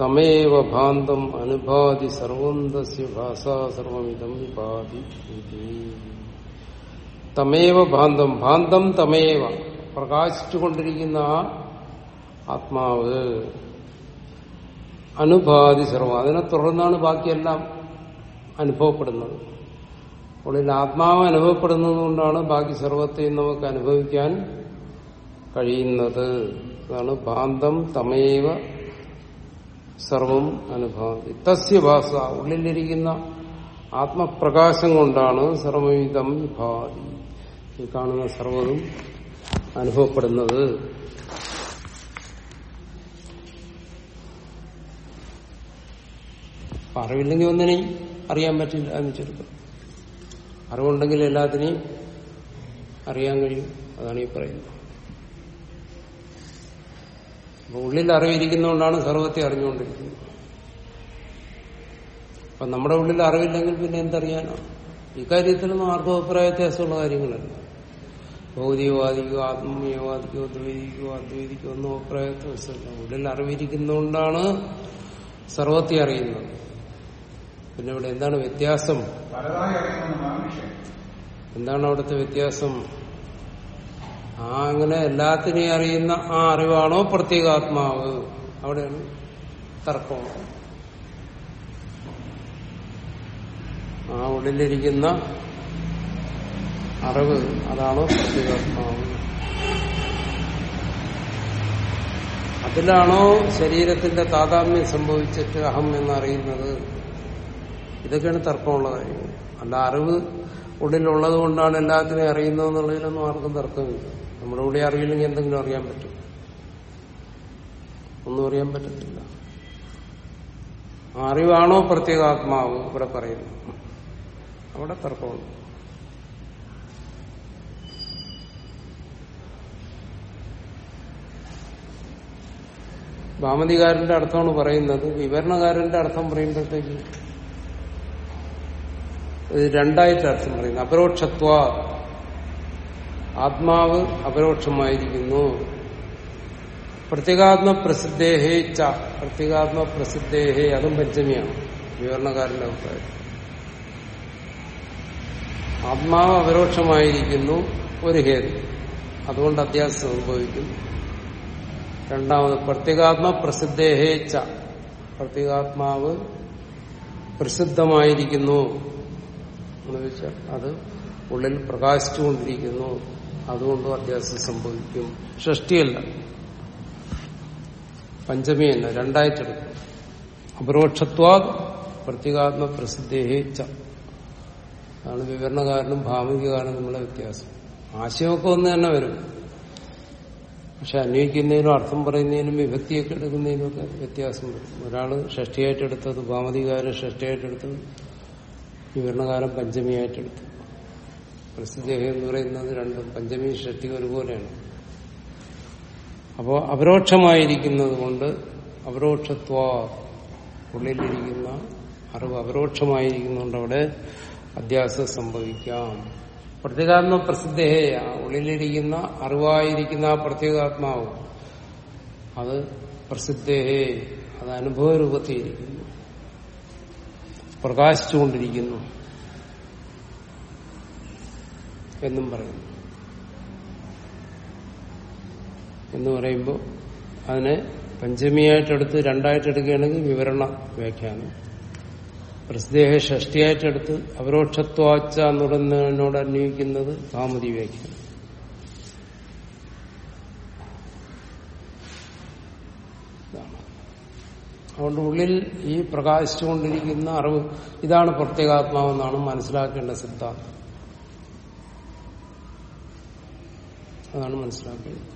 തമേവ ഭാന്തം അനുഭാതി സർവന്ത ഭാഷ സർവമിതം ഇതി. തമേവ ഭാന്തം ഭാന്തം തമേവ. പ്രകാശിച്ചുകൊണ്ടിരിക്കുന്ന ആ ആത്മാവ് അനുഭാതി സർവം. അതിനെ തുടർന്നാണ് ബാക്കിയെല്ലാം അനുഭവപ്പെടുന്നത്. ഉള്ളിൽ ആത്മാവ് അനുഭവപ്പെടുന്നതുകൊണ്ടാണ് ബാക്കി സർവത്തെയും നമുക്ക് അനുഭവിക്കാൻ കഴിയുന്നത്. അതാണ് ഭാന്തം തമേവ സർവം അനുഭവം. തസ്യ ഉള്ളിലിരിക്കുന്ന ആത്മപ്രകാശം കൊണ്ടാണ് സർവവിധം ഭാതി ഈ കാണുന്ന സർവതും അനുഭവപ്പെടുന്നത്. അറിവില്ലെങ്കിൽ ഒന്നിനെയും അറിയാൻ പറ്റില്ല എന്ന് ചുരുക്കം. അറിവുണ്ടെങ്കിൽ എല്ലാത്തിനെയും അറിയാൻ കഴിയും. അതാണ് ഈ പറയുന്നത്. അപ്പൊ ഉള്ളിൽ അറിവിരിക്കുന്നതുകൊണ്ടാണ് സർവത്തെ അറിഞ്ഞുകൊണ്ടിരിക്കുന്നത്. അപ്പൊ നമ്മുടെ ഉള്ളിൽ അറിവില്ലെങ്കിൽ പിന്നെ എന്തറിയാനോ? ഇക്കാര്യത്തിലൊന്നും ആർക്കും അഭിപ്രായ വ്യത്യാസമുള്ള കാര്യങ്ങളല്ല. ഭൗതികവാദിക്കോ ആത്മീയവാദിക്കോ ദ്വൈതിക്കോ അദ്വൈതിക്കോ ഒന്നും അഭിപ്രായ വ്യത്യാസമില്ല ഉള്ളിൽ അറിവിരിക്കുന്നതുകൊണ്ടാണ് സർവത്തെ അറിയുന്നത്. പിന്നെ ഇവിടെ എന്താണ് വ്യത്യാസം? എന്താണ് അവിടുത്തെ വ്യത്യാസം? ആ അങ്ങനെ എല്ലാത്തിനെയും അറിയുന്ന ആ അറിവാണോ പ്രത്യേകാത്മാവ്? അവിടെയാണ് തർക്കം. ആ ഉള്ളിലിരിക്കുന്ന അറിവ് അതാണോ പ്രത്യേകാത്മാവ് അതിലാണോ ശരീരത്തിന്റെ താതാമ്യം സംഭവിച്ചിട്ട് അഹം എന്നറിയുന്നത്? ഇതൊക്കെയാണ് തർക്കമുള്ള കാര്യങ്ങൾ അല്ല അറിവ് ഉള്ളിലുള്ളത് കൊണ്ടാണ് എല്ലാത്തിനെയും അറിയുന്നതെന്നുള്ളതിലൊന്നും ആർക്കും തർക്കമില്ല. നമ്മുടെ ഉള്ളിൽ അറിയില്ലെങ്കിൽ എന്തെങ്കിലും അറിയാൻ പറ്റും. ഒന്നും അറിയാൻ പറ്റത്തില്ല. അറിവാണോ പ്രത്യേകാത്മാവ്? ഇവിടെ പറയുന്നു. അവിടെ തർക്കമുണ്ട്. ഭാമതികാരന്റെ അർത്ഥമാണ് പറയുന്നത് വിവരണകാരന്റെ അർത്ഥം പറയുമ്പോഴത്തേക്ക് രണ്ടായിട്ട് അർത്ഥം പറയുന്നു. അപരോക്ഷത്വ. ആത്മാവ് അപരോക്ഷമായിരിക്കുന്നു. പ്രത്യേകാത്മ പ്രസിദ്ധേഹേ ച. പ്രത്യേകാത്മ പ്രസിദ്ധേഹേ അതും പഞ്ചമിയാണ്. വിവരണകാരന്റെ അഭിപ്രായം. ആത്മാവ് അപരോക്ഷമായിരിക്കുന്നു. ഒരു ഹേതു. അതുകൊണ്ട് അധ്യാസം സംഭവിക്കുന്നു. രണ്ടാമത് പ്രത്യേകാത്മ പ്രസിദ്ധേഹേച്ച പ്രത്യേകാത്മാവ് പ്രസിദ്ധമായിരിക്കുന്നു. എന്ന് വെച്ചാൽ അത് ഉള്ളിൽ പ്രകാശിച്ചുകൊണ്ടിരിക്കുന്നു. അതുകൊണ്ടും അധ്യാസം സംഭവിക്കും. ഷഷ്ടിയല്ല. പഞ്ചമിയല്ല രണ്ടായിട്ടെടുക്കും. അപരോക്ഷത്വാ പ്രത്യേകാത്മ പ്രസിദ്ധേഹേച്ച അതാണ് വിവരണകാരനും ഭാമികകാരനും തമ്മിലുള്ള വ്യത്യാസം. ആശയമൊക്കെ ഒന്ന് തന്നെ വരും. പക്ഷെ അന്വയിക്കുന്നതിനും അർത്ഥം പറയുന്നതിനും വിഭക്തിയൊക്കെ എടുക്കുന്നതിനും ഒക്കെ വ്യത്യാസം വരും. ഒരാൾ ഷഷ്ടിയായിട്ടെടുത്തത് ഭാമതികാരൻ ഷഷ്ടിയായിട്ടെടുത്തത് വിവരണകാലം പഞ്ചമിയായിട്ടെടുത്തു പ്രസിദ്ധ എന്ന് പറയുന്നത് രണ്ടും പഞ്ചമി ഷഷ്ടി ഒരുപോലെയാണ്. അപ്പോ അപരോക്ഷമായിരിക്കുന്നത് കൊണ്ട് അപരോക്ഷത്വ ഉള്ളിലിരിക്കുന്ന അറിവ് അപരോക്ഷമായിരിക്കുന്നതുകൊണ്ട് അവിടെ അധ്യാസം സംഭവിക്കാം. പ്രത്യേകാത്മ പ്രസിദ്ധേയ ഉള്ളിലിരിക്കുന്ന അറിവായിരിക്കുന്ന ആ പ്രത്യേകാത്മാവ്. അത് പ്രസിദ്ധേഹേ അത് അനുഭവ രൂപത്തിയിരിക്കുന്നു പ്രകാശിച്ചുകൊണ്ടിരിക്കുന്നു എന്നും പറയുന്നു. എന്ന് പറയുമ്പോൾ അതിനെ പഞ്ചമിയായിട്ടെടുത്ത് രണ്ടായിട്ടെടുക്കുകയാണെങ്കിൽ വിവരണ വ്യാഖ്യാനം. പ്രസിദ്ധേഹ ഷഷ്ടിയായിട്ടെടുത്ത് അപരോക്ഷത്വാച്ച എന്നുടനോട് അന്വയിക്കുന്നത് കാമതി വ്യാഖ്യാനം അതുകൊണ്ട് ഉള്ളിൽ ഈ പ്രകാശിച്ചുകൊണ്ടിരിക്കുന്ന അറിവ് ഇതാണ് പ്രത്യേകാത്മാവെന്നാണ് മനസ്സിലാക്കേണ്ട സിദ്ധാന്തം. അതാണ് മനസ്സിലാക്കേണ്ടത്.